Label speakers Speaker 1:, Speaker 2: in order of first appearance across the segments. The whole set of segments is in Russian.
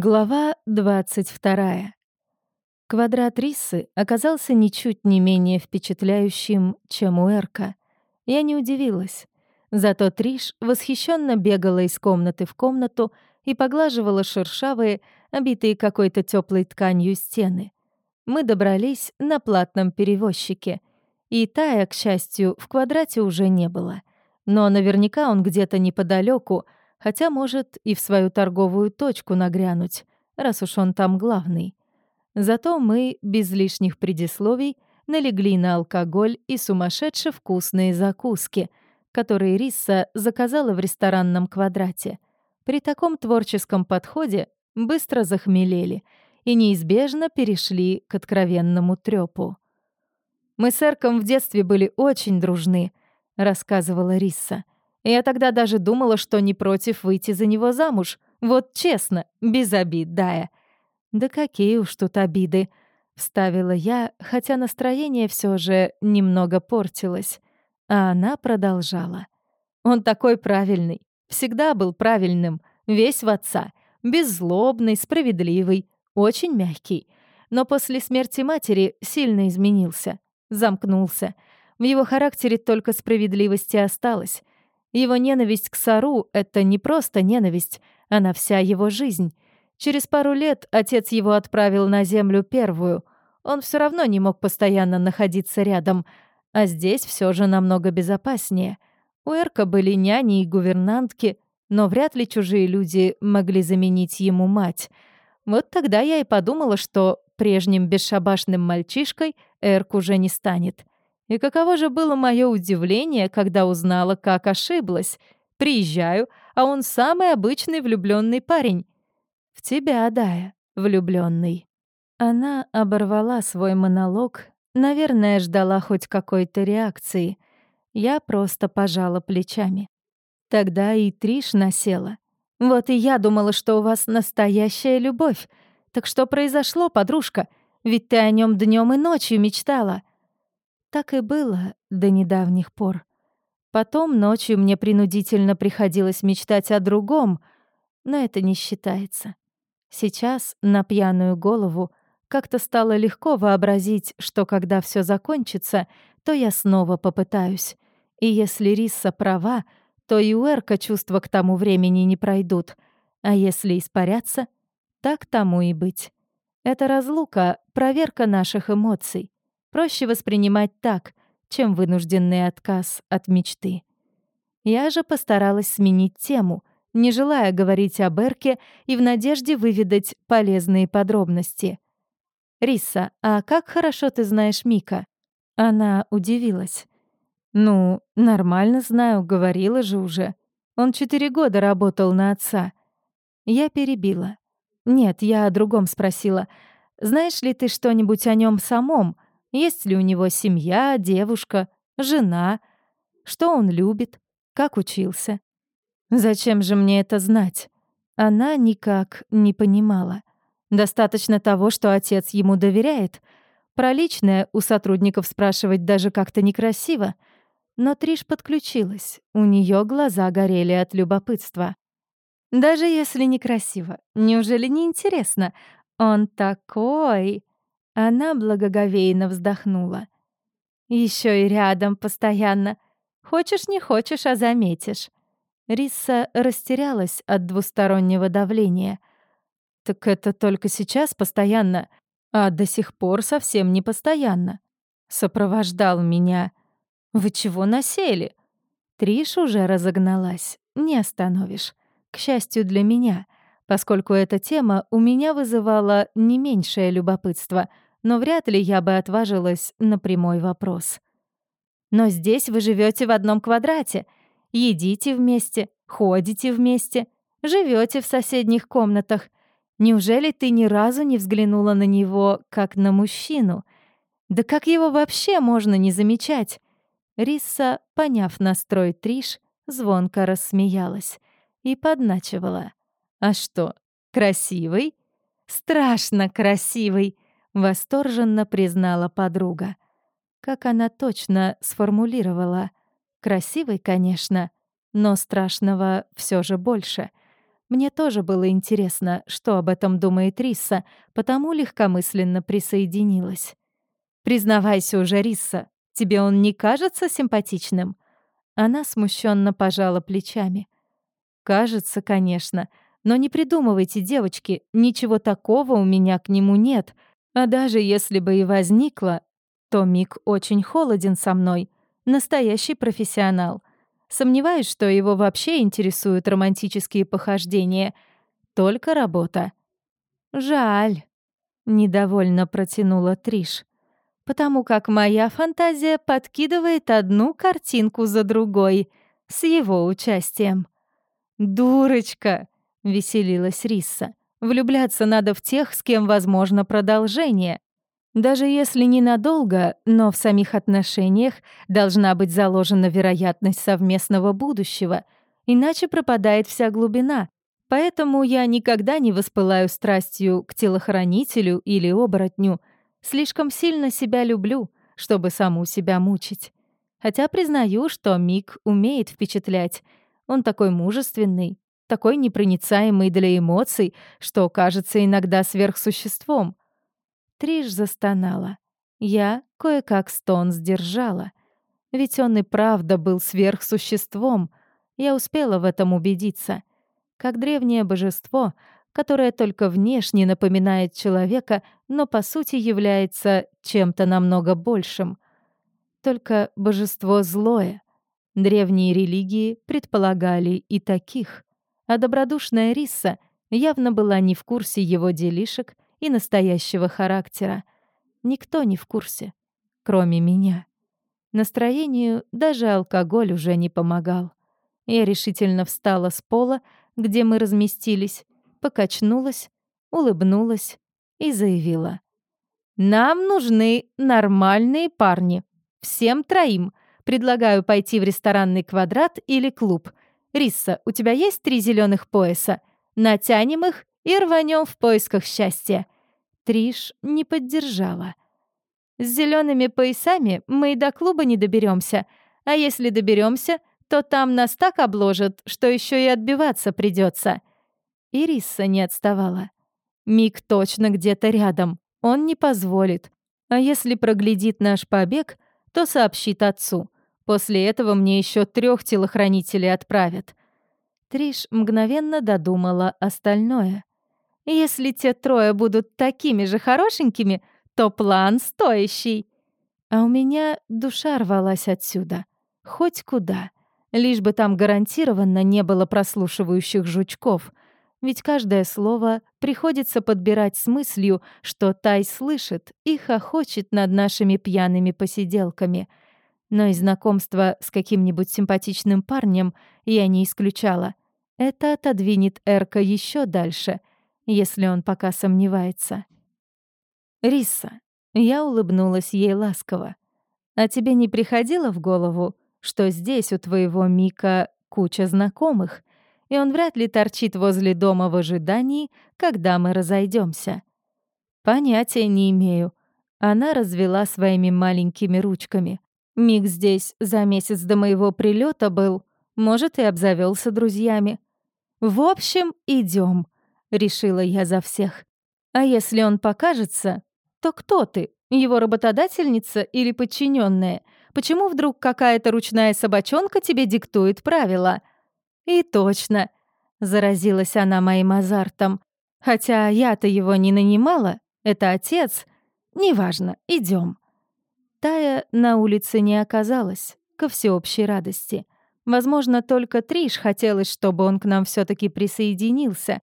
Speaker 1: Глава 22. Квадрат Рисы оказался ничуть не менее впечатляющим, чем у Эрка. Я не удивилась. Зато Триш восхищенно бегала из комнаты в комнату и поглаживала шершавые, обитые какой-то теплой тканью стены. Мы добрались на платном перевозчике. И Тая, к счастью, в квадрате уже не было. Но наверняка он где-то неподалеку, хотя может и в свою торговую точку нагрянуть, раз уж он там главный. Зато мы, без лишних предисловий, налегли на алкоголь и сумасшедше вкусные закуски, которые Риса заказала в ресторанном квадрате. При таком творческом подходе быстро захмелели и неизбежно перешли к откровенному трёпу. «Мы с Эрком в детстве были очень дружны», — рассказывала Риса. Я тогда даже думала, что не против выйти за него замуж. Вот честно, без обид, Дая. Да какие уж тут обиды, вставила я, хотя настроение все же немного портилось. А она продолжала. Он такой правильный, всегда был правильным, весь в отца, беззлобный, справедливый, очень мягкий. Но после смерти матери сильно изменился, замкнулся. В его характере только справедливости осталось. Его ненависть к Сару — это не просто ненависть, она вся его жизнь. Через пару лет отец его отправил на землю первую. Он все равно не мог постоянно находиться рядом, а здесь все же намного безопаснее. У Эрка были няни и гувернантки, но вряд ли чужие люди могли заменить ему мать. Вот тогда я и подумала, что прежним бесшабашным мальчишкой Эрк уже не станет. И каково же было мое удивление, когда узнала, как ошиблась. Приезжаю, а он самый обычный влюбленный парень. В тебя, Дая, влюбленный. Она оборвала свой монолог, наверное, ждала хоть какой-то реакции. Я просто пожала плечами. Тогда и Триш насела. Вот и я думала, что у вас настоящая любовь. Так что произошло, подружка? Ведь ты о нем днем и ночью мечтала. Так и было до недавних пор. Потом ночью мне принудительно приходилось мечтать о другом, но это не считается. Сейчас на пьяную голову как-то стало легко вообразить, что когда все закончится, то я снова попытаюсь. И если Риса права, то и у Эрка чувства к тому времени не пройдут. А если испарятся, так тому и быть. Это разлука — проверка наших эмоций. Проще воспринимать так, чем вынужденный отказ от мечты. Я же постаралась сменить тему, не желая говорить о Берке и в надежде выведать полезные подробности. «Риса, а как хорошо ты знаешь Мика?» Она удивилась. «Ну, нормально знаю, говорила же уже. Он четыре года работал на отца». Я перебила. «Нет, я о другом спросила. Знаешь ли ты что-нибудь о нем самом?» Есть ли у него семья, девушка, жена? Что он любит? Как учился? Зачем же мне это знать? Она никак не понимала. Достаточно того, что отец ему доверяет. Про личное у сотрудников спрашивать даже как-то некрасиво. Но Триш подключилась. У нее глаза горели от любопытства. Даже если некрасиво, неужели не интересно? Он такой... Она благоговейно вздохнула. Еще и рядом постоянно. Хочешь, не хочешь, а заметишь. Риса растерялась от двустороннего давления. Так это только сейчас постоянно, а до сих пор совсем не постоянно. Сопровождал меня. Вы чего насели? Триш уже разогналась. Не остановишь. К счастью для меня, поскольку эта тема у меня вызывала не меньшее любопытство — но вряд ли я бы отважилась на прямой вопрос. «Но здесь вы живете в одном квадрате, едите вместе, ходите вместе, живете в соседних комнатах. Неужели ты ни разу не взглянула на него как на мужчину? Да как его вообще можно не замечать?» Риса, поняв настрой Триш, звонко рассмеялась и подначивала. «А что, красивый?» «Страшно красивый!» Восторженно признала подруга. Как она точно сформулировала. Красивый, конечно, но страшного все же больше. Мне тоже было интересно, что об этом думает Риса, потому легкомысленно присоединилась. «Признавайся уже, Риса, тебе он не кажется симпатичным?» Она смущенно пожала плечами. «Кажется, конечно. Но не придумывайте, девочки, ничего такого у меня к нему нет. А даже если бы и возникло, то Мик очень холоден со мной. Настоящий профессионал. Сомневаюсь, что его вообще интересуют романтические похождения. Только работа. Жаль. Недовольно протянула Триш. Потому как моя фантазия подкидывает одну картинку за другой с его участием. «Дурочка!» — веселилась Рисса. «Влюбляться надо в тех, с кем возможно продолжение. Даже если ненадолго, но в самих отношениях должна быть заложена вероятность совместного будущего, иначе пропадает вся глубина. Поэтому я никогда не воспылаю страстью к телохранителю или оборотню. Слишком сильно себя люблю, чтобы саму себя мучить. Хотя признаю, что Мик умеет впечатлять. Он такой мужественный, такой непроницаемый для эмоций, что кажется иногда сверхсуществом. Триш застонала. Я кое-как стон сдержала. Ведь он и правда был сверхсуществом. Я успела в этом убедиться. Как древнее божество, которое только внешне напоминает человека, но по сути является чем-то намного большим. Только божество злое. Древние религии предполагали и таких. А добродушная Риса явно была не в курсе его делишек — и настоящего характера. Никто не в курсе, кроме меня. Настроению даже алкоголь уже не помогал. Я решительно встала с пола, где мы разместились, покачнулась, улыбнулась и заявила. «Нам нужны нормальные парни. Всем троим. Предлагаю пойти в ресторанный квадрат или клуб. Рисса, у тебя есть три зеленых пояса? Натянем их и рванем в поисках счастья. Триш не поддержала. С зелеными поясами мы и до клуба не доберемся, а если доберемся, то там нас так обложат, что еще и отбиваться придется. Ириса не отставала. Мик точно где-то рядом, он не позволит. А если проглядит наш побег, то сообщит отцу. После этого мне еще трех телохранителей отправят. Триш мгновенно додумала остальное. Если те трое будут такими же хорошенькими, то план стоящий. А у меня душа рвалась отсюда. Хоть куда. Лишь бы там гарантированно не было прослушивающих жучков. Ведь каждое слово приходится подбирать с мыслью, что Тай слышит и хохочет над нашими пьяными посиделками. Но и знакомство с каким-нибудь симпатичным парнем я не исключала. Это отодвинет Эрка еще дальше — если он пока сомневается. «Риса», — я улыбнулась ей ласково, «а тебе не приходило в голову, что здесь у твоего Мика куча знакомых, и он вряд ли торчит возле дома в ожидании, когда мы разойдемся. «Понятия не имею». Она развела своими маленькими ручками. Мик здесь за месяц до моего прилета был, может, и обзавелся друзьями. В общем, идем. — решила я за всех. «А если он покажется, то кто ты? Его работодательница или подчиненная? Почему вдруг какая-то ручная собачонка тебе диктует правила?» «И точно», — заразилась она моим азартом. «Хотя я-то его не нанимала, это отец. Неважно, идем. Тая на улице не оказалась, ко всеобщей радости. Возможно, только Триш хотелось, чтобы он к нам все таки присоединился,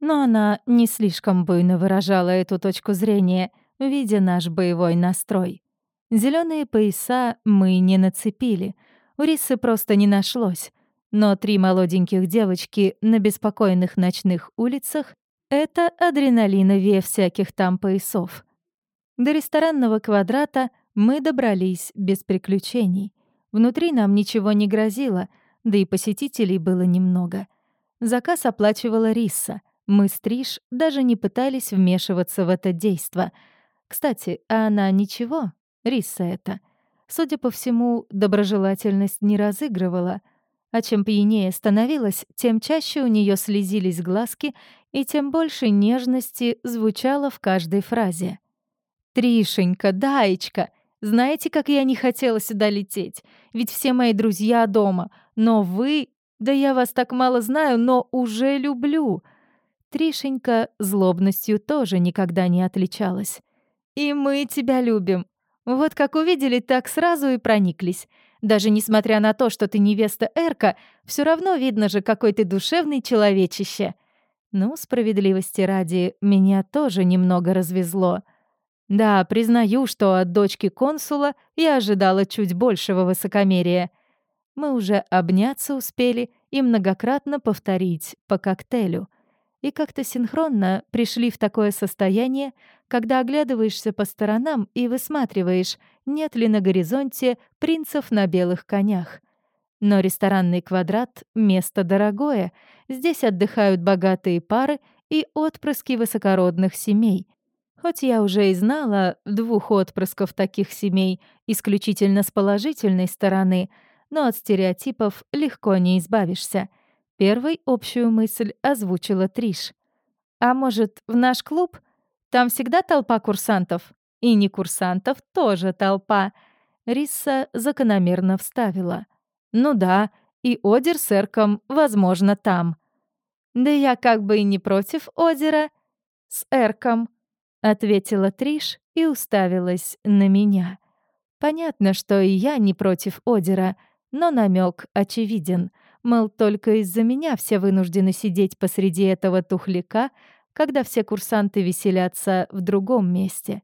Speaker 1: но она не слишком буйно выражала эту точку зрения, видя наш боевой настрой. Зеленые пояса мы не нацепили, у Рисы просто не нашлось, но три молоденьких девочки на беспокойных ночных улицах — это адреналиновее всяких там поясов. До ресторанного квадрата мы добрались без приключений. Внутри нам ничего не грозило, да и посетителей было немного. Заказ оплачивала Риса, мы с Триш даже не пытались вмешиваться в это действо. Кстати, а она ничего, Риса это. Судя по всему, доброжелательность не разыгрывала. А чем пьянее становилась, тем чаще у нее слезились глазки, и тем больше нежности звучало в каждой фразе. «Тришенька, Даечка, знаете, как я не хотела сюда лететь? Ведь все мои друзья дома. Но вы... Да я вас так мало знаю, но уже люблю». Тришенька злобностью тоже никогда не отличалась. «И мы тебя любим. Вот как увидели, так сразу и прониклись. Даже несмотря на то, что ты невеста Эрка, все равно видно же, какой ты душевный человечище. Ну, справедливости ради, меня тоже немного развезло. Да, признаю, что от дочки консула я ожидала чуть большего высокомерия. Мы уже обняться успели и многократно повторить по коктейлю. И как-то синхронно пришли в такое состояние, когда оглядываешься по сторонам и высматриваешь, нет ли на горизонте принцев на белых конях. Но ресторанный квадрат — место дорогое. Здесь отдыхают богатые пары и отпрыски высокородных семей. Хоть я уже и знала двух отпрысков таких семей исключительно с положительной стороны, но от стереотипов легко не избавишься. Первой общую мысль озвучила Триш. «А может, в наш клуб? Там всегда толпа курсантов?» «И не курсантов тоже толпа», — Риса закономерно вставила. «Ну да, и Одер с Эрком, возможно, там». «Да я как бы и не против Одера. С Эрком», — ответила Триш и уставилась на меня. Понятно, что и я не против Одера, но намек очевиден. Мол, только из-за меня все вынуждены сидеть посреди этого тухляка, когда все курсанты веселятся в другом месте.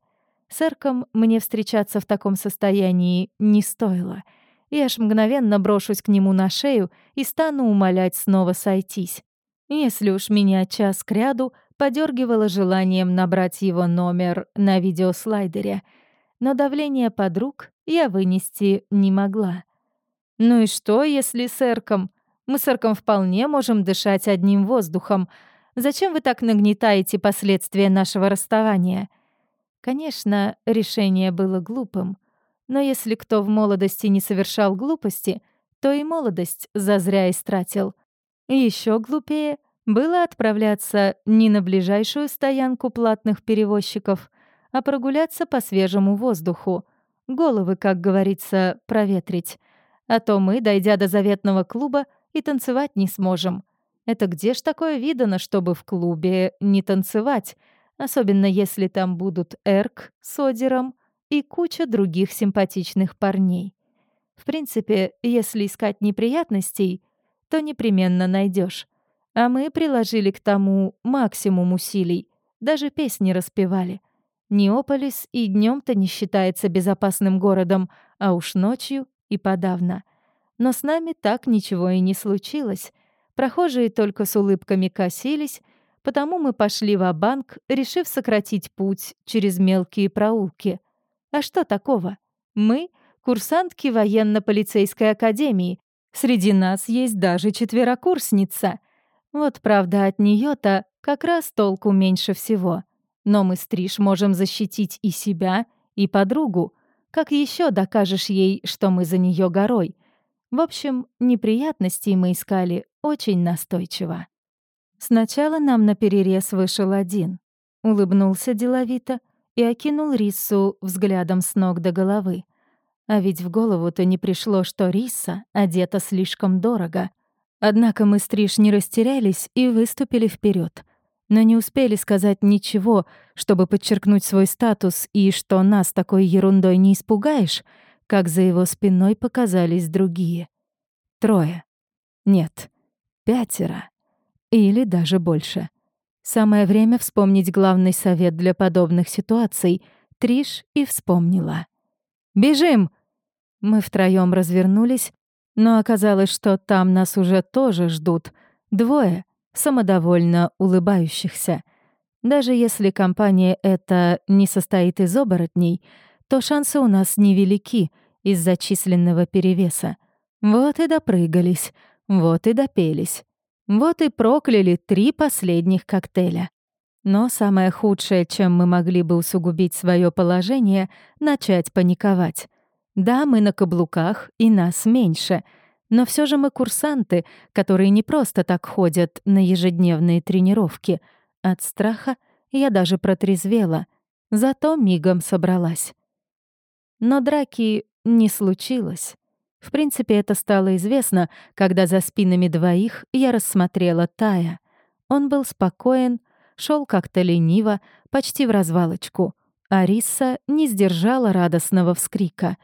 Speaker 1: С Эрком мне встречаться в таком состоянии не стоило. Я ж мгновенно брошусь к нему на шею и стану умолять снова сойтись. Если уж меня час кряду подергивало желанием набрать его номер на видеослайдере, но давление подруг я вынести не могла. Ну и что, если с Эрком? Мы с Эрком вполне можем дышать одним воздухом. Зачем вы так нагнетаете последствия нашего расставания?» Конечно, решение было глупым. Но если кто в молодости не совершал глупости, то и молодость зазря истратил. Еще глупее было отправляться не на ближайшую стоянку платных перевозчиков, а прогуляться по свежему воздуху. Головы, как говорится, проветрить. А то мы, дойдя до заветного клуба, и танцевать не сможем. Это где ж такое видано, чтобы в клубе не танцевать? особенно если там будут Эрк с Одером и куча других симпатичных парней. В принципе, если искать неприятностей, то непременно найдешь. А мы приложили к тому максимум усилий, даже песни распевали. Неополис и днем то не считается безопасным городом, а уж ночью и подавно. Но с нами так ничего и не случилось. Прохожие только с улыбками косились, Потому мы пошли в банк решив сократить путь через мелкие проулки. А что такого? Мы — курсантки военно-полицейской академии. Среди нас есть даже четверокурсница. Вот правда, от нее то как раз толку меньше всего. Но мы с Триш можем защитить и себя, и подругу. Как еще докажешь ей, что мы за нее горой? В общем, неприятностей мы искали очень настойчиво. Сначала нам на перерез вышел один. Улыбнулся деловито и окинул Рису взглядом с ног до головы. А ведь в голову-то не пришло, что Риса одета слишком дорого. Однако мы с Триш не растерялись и выступили вперед, но не успели сказать ничего, чтобы подчеркнуть свой статус и что нас такой ерундой не испугаешь, как за его спиной показались другие. Трое. Нет, пятеро. Или даже больше. Самое время вспомнить главный совет для подобных ситуаций. Триш и вспомнила. «Бежим!» Мы втроём развернулись, но оказалось, что там нас уже тоже ждут. Двое, самодовольно улыбающихся. Даже если компания эта не состоит из оборотней, то шансы у нас невелики из-за численного перевеса. Вот и допрыгались, вот и допелись. Вот и прокляли три последних коктейля. Но самое худшее, чем мы могли бы усугубить свое положение, начать паниковать. Да, мы на каблуках, и нас меньше. Но все же мы курсанты, которые не просто так ходят на ежедневные тренировки. От страха я даже протрезвела, зато мигом собралась. Но драки не случилось. В принципе, это стало известно, когда за спинами двоих я рассмотрела Тая. Он был спокоен, шел как-то лениво, почти в развалочку. Ариса не сдержала радостного вскрика.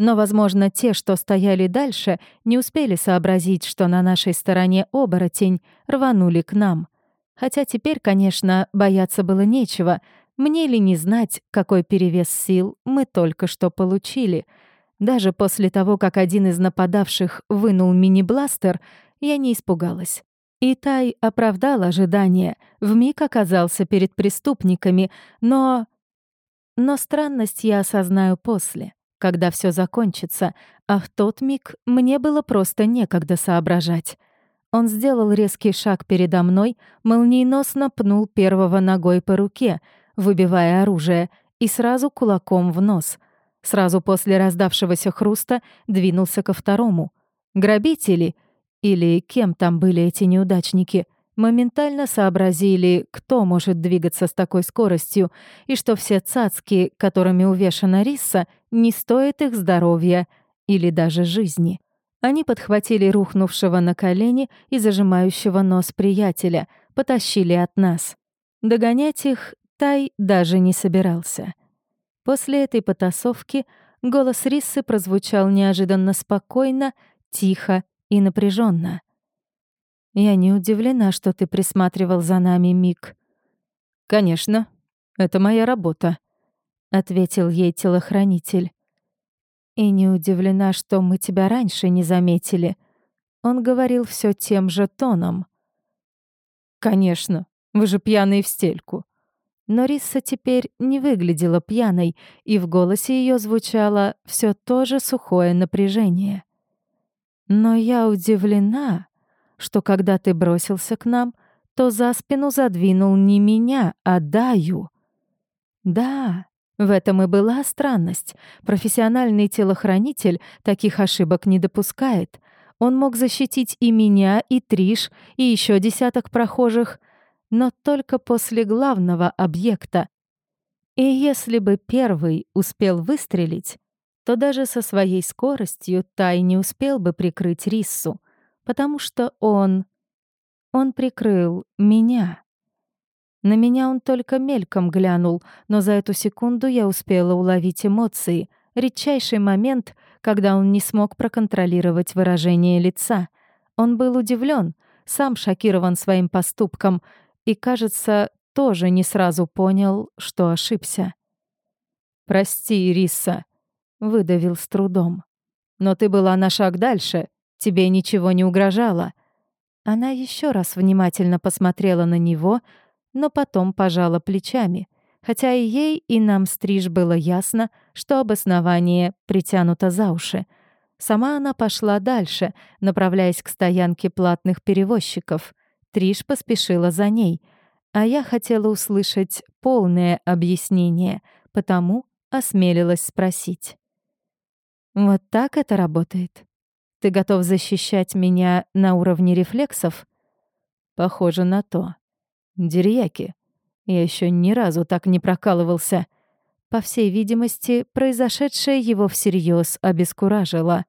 Speaker 1: Но, возможно, те, что стояли дальше, не успели сообразить, что на нашей стороне оборотень рванули к нам. Хотя теперь, конечно, бояться было нечего. Мне ли не знать, какой перевес сил мы только что получили — даже после того, как один из нападавших вынул мини-бластер, я не испугалась. И Тай оправдал ожидания, вмиг оказался перед преступниками, но... Но странность я осознаю после, когда все закончится, а в тот миг мне было просто некогда соображать. Он сделал резкий шаг передо мной, молниеносно пнул первого ногой по руке, выбивая оружие, и сразу кулаком в нос — Сразу после раздавшегося хруста двинулся ко второму. Грабители, или кем там были эти неудачники, моментально сообразили, кто может двигаться с такой скоростью, и что все цацки, которыми увешана риса, не стоят их здоровья или даже жизни. Они подхватили рухнувшего на колени и зажимающего нос приятеля, потащили от нас. Догонять их Тай даже не собирался. После этой потасовки голос Риссы прозвучал неожиданно спокойно, тихо и напряженно. «Я не удивлена, что ты присматривал за нами, Мик». «Конечно, это моя работа», — ответил ей телохранитель. «И не удивлена, что мы тебя раньше не заметили». Он говорил все тем же тоном. «Конечно, вы же пьяные в стельку. Но Рисса теперь не выглядела пьяной, и в голосе ее звучало все то же сухое напряжение. «Но я удивлена, что когда ты бросился к нам, то за спину задвинул не меня, а Даю». «Да, в этом и была странность. Профессиональный телохранитель таких ошибок не допускает. Он мог защитить и меня, и Триш, и еще десяток прохожих — но только после главного объекта. И если бы первый успел выстрелить, то даже со своей скоростью Тай не успел бы прикрыть Риссу, потому что он... Он прикрыл меня. На меня он только мельком глянул, но за эту секунду я успела уловить эмоции, редчайший момент, когда он не смог проконтролировать выражение лица. Он был удивлен, сам шокирован своим поступком, и, кажется, тоже не сразу понял, что ошибся. «Прости, Риса», — выдавил с трудом. «Но ты была на шаг дальше, тебе ничего не угрожало». Она еще раз внимательно посмотрела на него, но потом пожала плечами, хотя и ей, и нам стриж было ясно, что обоснование притянуто за уши. Сама она пошла дальше, направляясь к стоянке платных перевозчиков. Триш поспешила за ней, а я хотела услышать полное объяснение, потому осмелилась спросить. «Вот так это работает? Ты готов защищать меня на уровне рефлексов?» «Похоже на то. Дерьяки. Я еще ни разу так не прокалывался». По всей видимости, произошедшее его всерьез обескуражило.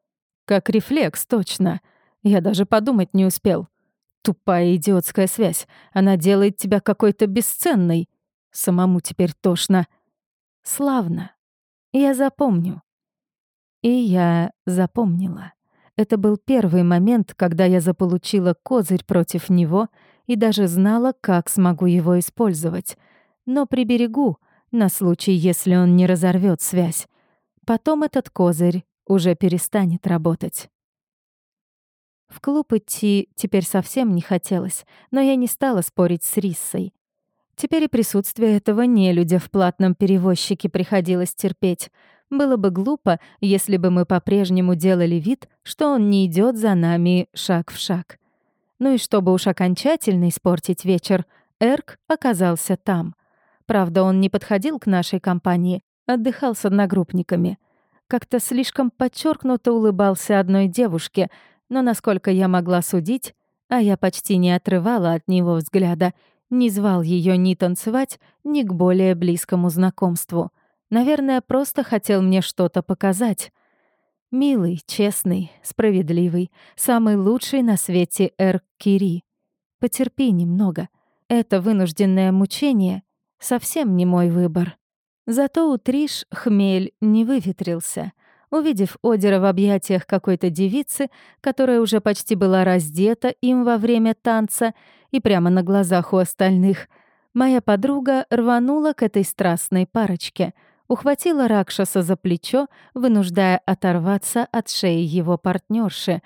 Speaker 1: Как рефлекс, точно. Я даже подумать не успел. Тупая идиотская связь. Она делает тебя какой-то бесценной. Самому теперь тошно. Славно. Я запомню. И я запомнила. Это был первый момент, когда я заполучила козырь против него и даже знала, как смогу его использовать. Но приберегу, на случай, если он не разорвет связь. Потом этот козырь уже перестанет работать. В клуб идти теперь совсем не хотелось, но я не стала спорить с Риссой. Теперь и присутствие этого нелюдя в платном перевозчике приходилось терпеть. Было бы глупо, если бы мы по-прежнему делали вид, что он не идет за нами шаг в шаг. Ну и чтобы уж окончательно испортить вечер, Эрк оказался там. Правда, он не подходил к нашей компании, отдыхал с одногруппниками. Как-то слишком подчеркнуто улыбался одной девушке — но, насколько я могла судить, а я почти не отрывала от него взгляда, не звал ее ни танцевать, ни к более близкому знакомству. Наверное, просто хотел мне что-то показать. Милый, честный, справедливый, самый лучший на свете Эр Кири. Потерпи немного. Это вынужденное мучение совсем не мой выбор. Зато у Триш хмель не выветрился. Увидев Одера в объятиях какой-то девицы, которая уже почти была раздета им во время танца и прямо на глазах у остальных, моя подруга рванула к этой страстной парочке, ухватила Ракшаса за плечо, вынуждая оторваться от шеи его партнерши.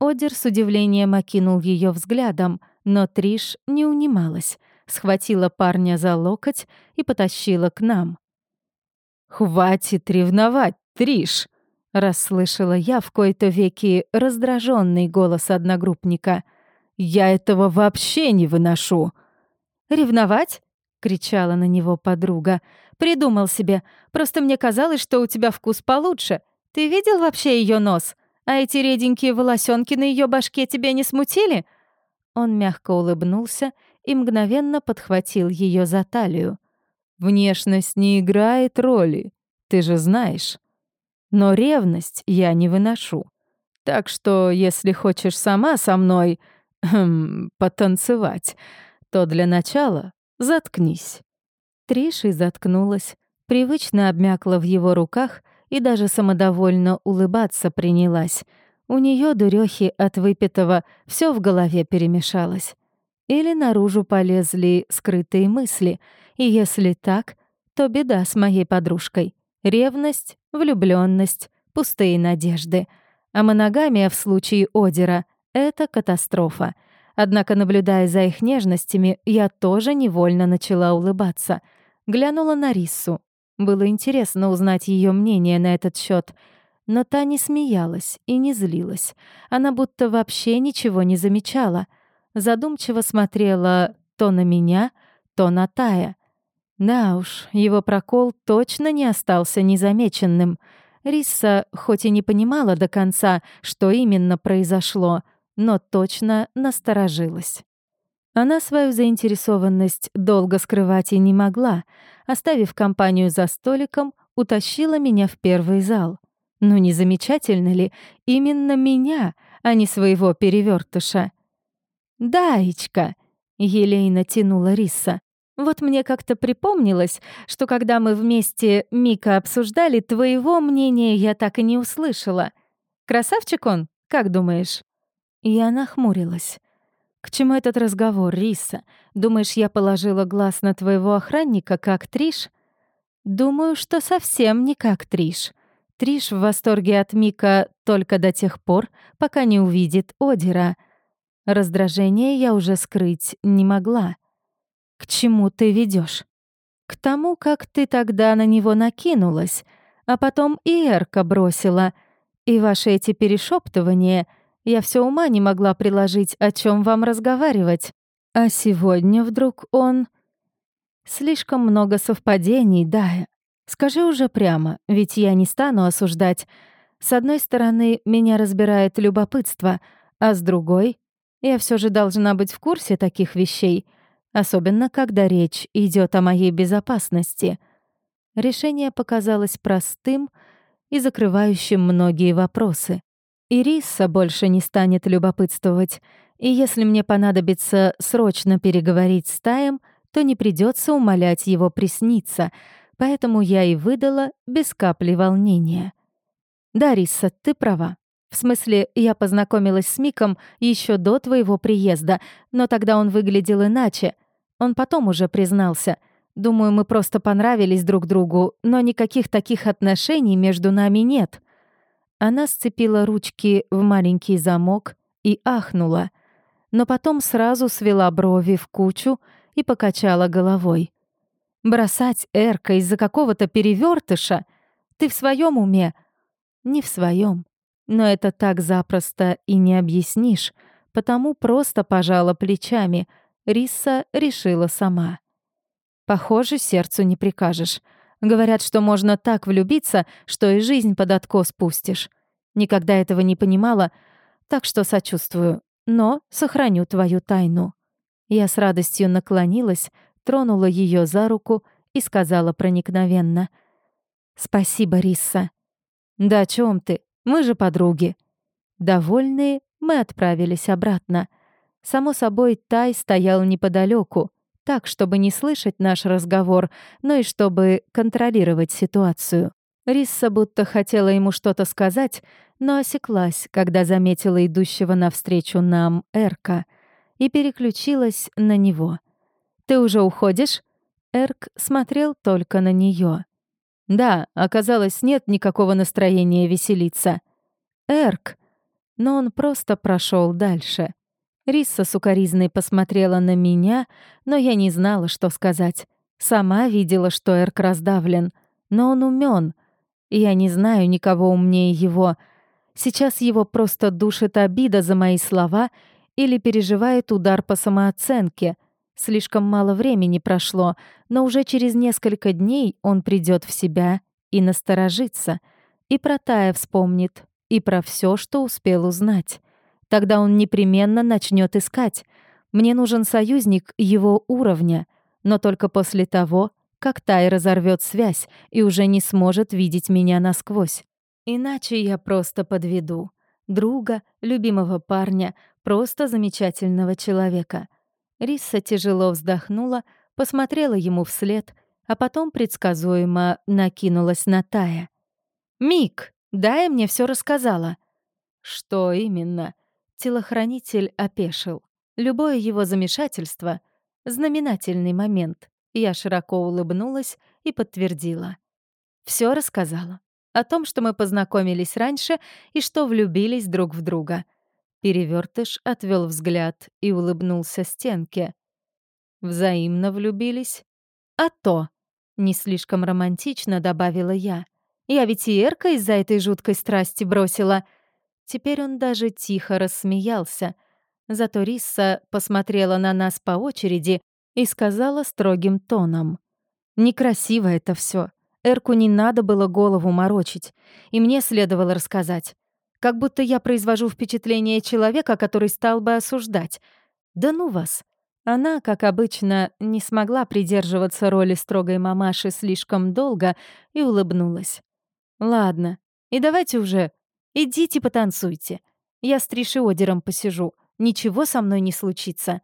Speaker 1: Одер с удивлением окинул ее взглядом, но Триш не унималась, схватила парня за локоть и потащила к нам. «Хватит ревновать, Триш!» Расслышала я в кои-то веки раздраженный голос одногруппника. «Я этого вообще не выношу!» «Ревновать?» — кричала на него подруга. «Придумал себе. Просто мне казалось, что у тебя вкус получше. Ты видел вообще ее нос? А эти реденькие волосенки на ее башке тебя не смутили?» Он мягко улыбнулся и мгновенно подхватил ее за талию. «Внешность не играет роли, ты же знаешь». Но ревность я не выношу. Так что, если хочешь сама со мной потанцевать, то для начала заткнись». Триши заткнулась, привычно обмякла в его руках и даже самодовольно улыбаться принялась. У нее дурехи от выпитого все в голове перемешалось. Или наружу полезли скрытые мысли, и если так, то беда с моей подружкой. Ревность, влюбленность, пустые надежды. А моногамия в случае Одера — это катастрофа. Однако, наблюдая за их нежностями, я тоже невольно начала улыбаться. Глянула на Риссу. Было интересно узнать ее мнение на этот счет, но та не смеялась и не злилась. Она будто вообще ничего не замечала. Задумчиво смотрела то на меня, то на Тая — да уж, его прокол точно не остался незамеченным. Риса хоть и не понимала до конца, что именно произошло, но точно насторожилась. Она свою заинтересованность долго скрывать и не могла. Оставив компанию за столиком, утащила меня в первый зал. Ну не замечательно ли? Именно меня, а не своего перевертыша. «Даечка!» — елейно тянула Риса. Вот мне как-то припомнилось, что когда мы вместе Мика обсуждали, твоего мнения я так и не услышала. Красавчик он, как думаешь?» Я нахмурилась. «К чему этот разговор, Риса? Думаешь, я положила глаз на твоего охранника, как Триш?» «Думаю, что совсем не как Триш. Триш в восторге от Мика только до тех пор, пока не увидит Одера. Раздражение я уже скрыть не могла». К чему ты ведешь? К тому, как ты тогда на него накинулась, а потом и Эрка бросила. И ваши эти перешептывания, я все ума не могла приложить, о чем вам разговаривать. А сегодня вдруг он... Слишком много совпадений, да. Скажи уже прямо, ведь я не стану осуждать. С одной стороны, меня разбирает любопытство, а с другой, я все же должна быть в курсе таких вещей — особенно когда речь идет о моей безопасности. Решение показалось простым и закрывающим многие вопросы. Ириса больше не станет любопытствовать, и если мне понадобится срочно переговорить с Таем, то не придется умолять его присниться, поэтому я и выдала без капли волнения. «Да, Риса, ты права. В смысле, я познакомилась с Миком еще до твоего приезда, но тогда он выглядел иначе — он потом уже признался. Думаю, мы просто понравились друг другу, но никаких таких отношений между нами нет. Она сцепила ручки в маленький замок и ахнула, но потом сразу свела брови в кучу и покачала головой. «Бросать Эрка из-за какого-то перевертыша? Ты в своем уме?» «Не в своем. Но это так запросто и не объяснишь, потому просто пожала плечами — Риса решила сама. Похоже, сердцу не прикажешь. Говорят, что можно так влюбиться, что и жизнь под откос пустишь. Никогда этого не понимала, Так что сочувствую, но сохраню твою тайну». Я с радостью наклонилась, тронула ее за руку и сказала проникновенно. «Спасибо, Рисса». «Да о чем ты? Мы же подруги». Довольные, мы отправились обратно. Само собой, Тай стоял неподалеку, так, чтобы не слышать наш разговор, но и чтобы контролировать ситуацию. Рисса будто хотела ему что-то сказать, но осеклась, когда заметила идущего навстречу нам Эрка, и переключилась на него. «Ты уже уходишь?» Эрк смотрел только на нее. «Да, оказалось, нет никакого настроения веселиться». «Эрк!» Но он просто прошел дальше. Рисса сукоризной посмотрела на меня, но я не знала, что сказать. Сама видела, что Эрк раздавлен, но он умен. Я не знаю никого умнее его. Сейчас его просто душит обида за мои слова или переживает удар по самооценке. Слишком мало времени прошло, но уже через несколько дней он придет в себя и насторожится. И про Тая вспомнит, и про все, что успел узнать. Тогда он непременно начнет искать. Мне нужен союзник его уровня, но только после того, как Тай разорвет связь и уже не сможет видеть меня насквозь. Иначе я просто подведу. Друга, любимого парня, просто замечательного человека. Риса тяжело вздохнула, посмотрела ему вслед, а потом предсказуемо накинулась на Тая. «Мик, дай мне все рассказала». «Что именно?» Телохранитель опешил. Любое его замешательство — знаменательный момент. Я широко улыбнулась и подтвердила. Все рассказала. О том, что мы познакомились раньше и что влюбились друг в друга. Перевертыш отвел взгляд и улыбнулся стенке. Взаимно влюбились? А то, не слишком романтично добавила я. Я ведь и Эрка из-за этой жуткой страсти бросила — Теперь он даже тихо рассмеялся. Зато Рисса посмотрела на нас по очереди и сказала строгим тоном. «Некрасиво это все. Эрку не надо было голову морочить, и мне следовало рассказать. Как будто я произвожу впечатление человека, который стал бы осуждать. Да ну вас!» Она, как обычно, не смогла придерживаться роли строгой мамаши слишком долго и улыбнулась. «Ладно, и давайте уже Идите потанцуйте. Я с Тришиодером посижу. Ничего со мной не случится».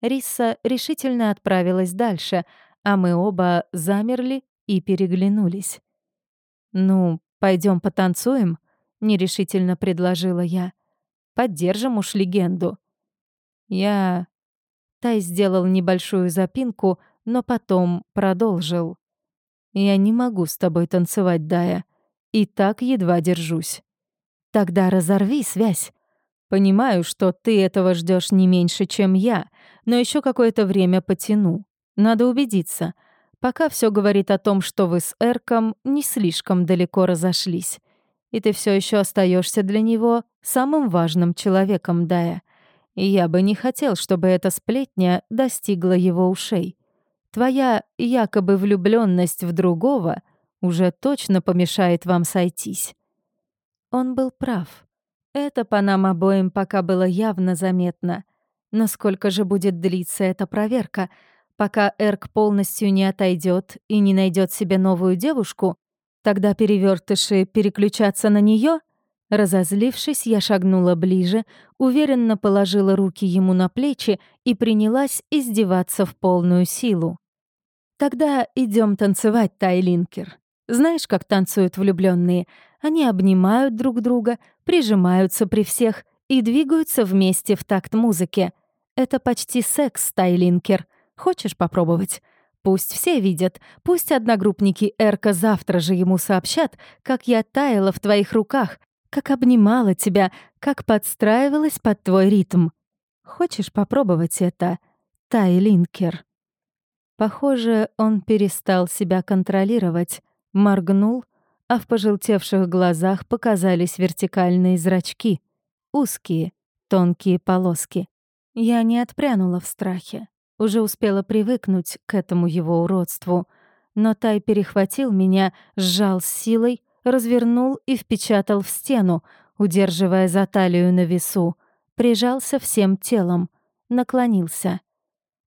Speaker 1: Риса решительно отправилась дальше, а мы оба замерли и переглянулись. «Ну, пойдем потанцуем?» — нерешительно предложила я. «Поддержим уж легенду». Я... Тай сделал небольшую запинку, но потом продолжил. «Я не могу с тобой танцевать, Дая. И так едва держусь». Тогда разорви связь. Понимаю, что ты этого ждешь не меньше, чем я, но еще какое-то время потяну. Надо убедиться. Пока все говорит о том, что вы с Эрком не слишком далеко разошлись. И ты все еще остаешься для него самым важным человеком, Дая. И я бы не хотел, чтобы эта сплетня достигла его ушей. Твоя якобы влюбленность в другого уже точно помешает вам сойтись. Он был прав. Это по нам обоим пока было явно заметно. Насколько же будет длиться эта проверка, пока Эрк полностью не отойдет и не найдет себе новую девушку, тогда перевертыши переключаться на нее? Разозлившись, я шагнула ближе, уверенно положила руки ему на плечи и принялась издеваться в полную силу. «Тогда идем танцевать, Тайлинкер. Знаешь, как танцуют влюбленные? Они обнимают друг друга, прижимаются при всех и двигаются вместе в такт музыки. Это почти секс, Тайлинкер. Хочешь попробовать? Пусть все видят, пусть одногруппники Эрка завтра же ему сообщат, как я таяла в твоих руках, как обнимала тебя, как подстраивалась под твой ритм. Хочешь попробовать это, Тайлинкер? Похоже, он перестал себя контролировать, моргнул а в пожелтевших глазах показались вертикальные зрачки, узкие, тонкие полоски. Я не отпрянула в страхе, уже успела привыкнуть к этому его уродству, но Тай перехватил меня, сжал с силой, развернул и впечатал в стену, удерживая за талию на весу, прижался всем телом, наклонился.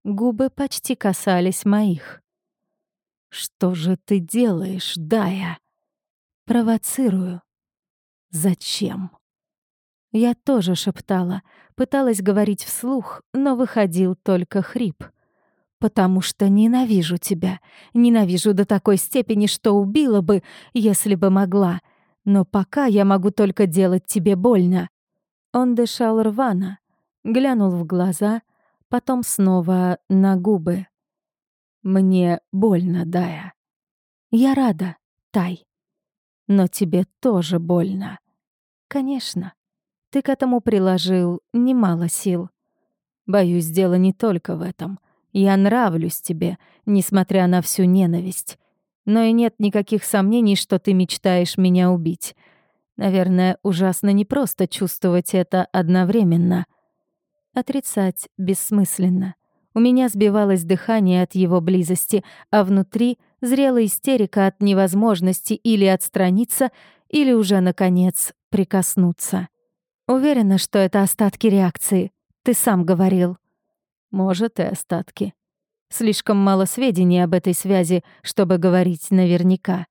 Speaker 1: Губы почти касались моих. «Что же ты делаешь, Дая?» «Провоцирую». «Зачем?» Я тоже шептала, пыталась говорить вслух, но выходил только хрип. «Потому что ненавижу тебя, ненавижу до такой степени, что убила бы, если бы могла. Но пока я могу только делать тебе больно». Он дышал рвано, глянул в глаза, потом снова на губы. «Мне больно, Дая. Я рада, Тай. Но тебе тоже больно. Конечно, ты к этому приложил немало сил. Боюсь, дело не только в этом. Я нравлюсь тебе, несмотря на всю ненависть. Но и нет никаких сомнений, что ты мечтаешь меня убить. Наверное, ужасно непросто чувствовать это одновременно. Отрицать бессмысленно. У меня сбивалось дыхание от его близости, а внутри зрела истерика от невозможности или отстраниться, или уже, наконец, прикоснуться. Уверена, что это остатки реакции. Ты сам говорил. Может, и остатки. Слишком мало сведений об этой связи, чтобы говорить наверняка.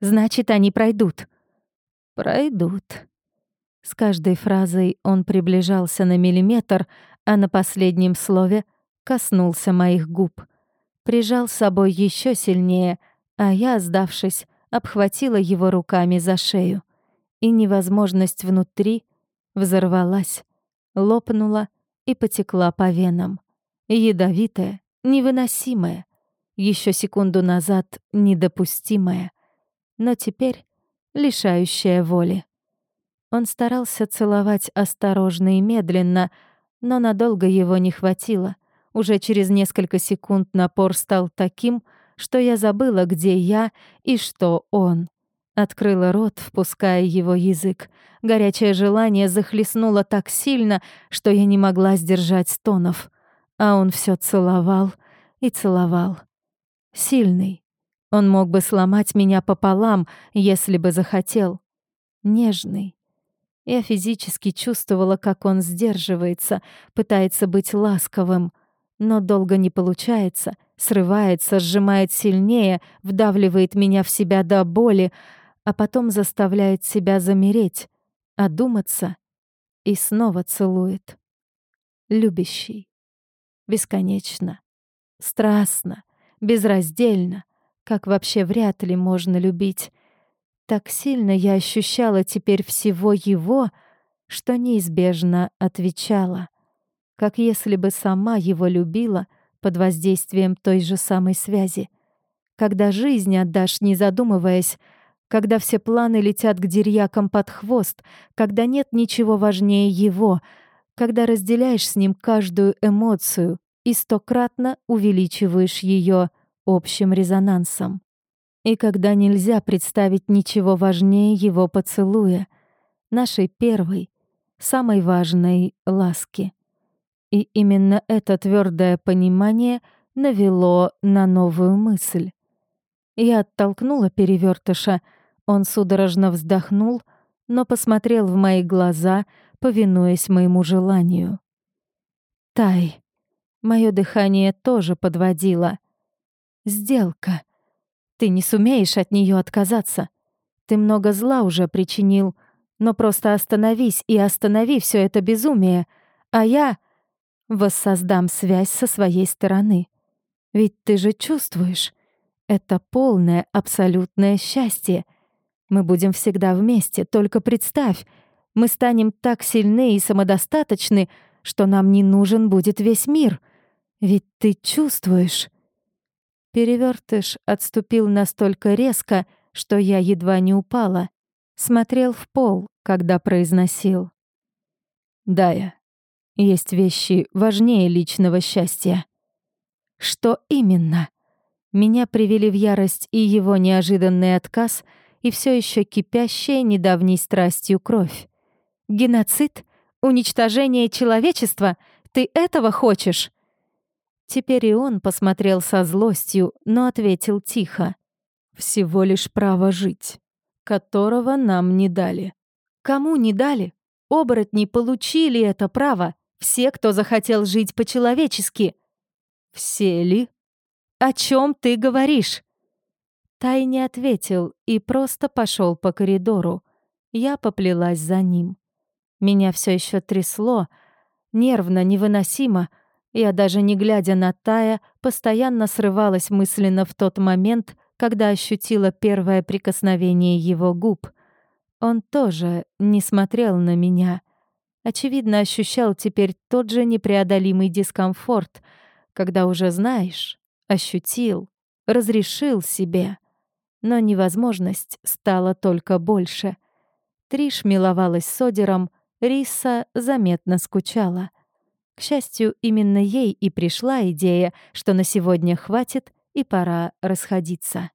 Speaker 1: Значит, они пройдут. Пройдут. С каждой фразой он приближался на миллиметр, а на последнем слове коснулся моих губ. Прижал с собой еще сильнее, а я, сдавшись, обхватила его руками за шею. И невозможность внутри взорвалась, лопнула и потекла по венам. Ядовитая, невыносимая, еще секунду назад недопустимая, но теперь лишающая воли. Он старался целовать осторожно и медленно, но надолго его не хватило. Уже через несколько секунд напор стал таким, что я забыла, где я и что он. Открыла рот, впуская его язык. Горячее желание захлестнуло так сильно, что я не могла сдержать стонов. А он все целовал и целовал. Сильный. Он мог бы сломать меня пополам, если бы захотел. Нежный. Я физически чувствовала, как он сдерживается, пытается быть ласковым, но долго не получается, срывается, сжимает сильнее, вдавливает меня в себя до боли, а потом заставляет себя замереть, одуматься и снова целует. Любящий. Бесконечно. Страстно. Безраздельно. Как вообще вряд ли можно любить. Так сильно я ощущала теперь всего его, что неизбежно отвечала. Как если бы сама его любила под воздействием той же самой связи. Когда жизнь отдашь, не задумываясь, когда все планы летят к дерьякам под хвост, когда нет ничего важнее его, когда разделяешь с ним каждую эмоцию и стократно увеличиваешь ее общим резонансом. И когда нельзя представить ничего важнее его поцелуя, нашей первой, самой важной ласки. И именно это твердое понимание навело на новую мысль. Я оттолкнула перевертыша, он судорожно вздохнул, но посмотрел в мои глаза, повинуясь моему желанию. «Тай». Мое дыхание тоже подводило. «Сделка. Ты не сумеешь от нее отказаться. Ты много зла уже причинил, но просто остановись и останови все это безумие, а я воссоздам связь со своей стороны. Ведь ты же чувствуешь, это полное, абсолютное счастье — мы будем всегда вместе, только представь, мы станем так сильны и самодостаточны, что нам не нужен будет весь мир. Ведь ты чувствуешь. Перевертыш отступил настолько резко, что я едва не упала. Смотрел в пол, когда произносил. «Дая, есть вещи важнее личного счастья». «Что именно?» Меня привели в ярость и его неожиданный отказ — и все еще кипящая недавней страстью кровь. Геноцид? Уничтожение человечества? Ты этого хочешь? Теперь и он посмотрел со злостью, но ответил тихо. «Всего лишь право жить, которого нам не дали. Кому не дали? Оборотни получили это право. Все, кто захотел жить по-человечески. Все ли? О чем ты говоришь? Тай не ответил и просто пошел по коридору. Я поплелась за ним. Меня все еще трясло, нервно, невыносимо. Я даже не глядя на Тая, постоянно срывалась мысленно в тот момент, когда ощутила первое прикосновение его губ. Он тоже не смотрел на меня. Очевидно, ощущал теперь тот же непреодолимый дискомфорт, когда уже знаешь, ощутил, разрешил себе. Но невозможность стала только больше. Триш миловалась с Одером, Риса заметно скучала. К счастью, именно ей и пришла идея, что на сегодня хватит и пора расходиться.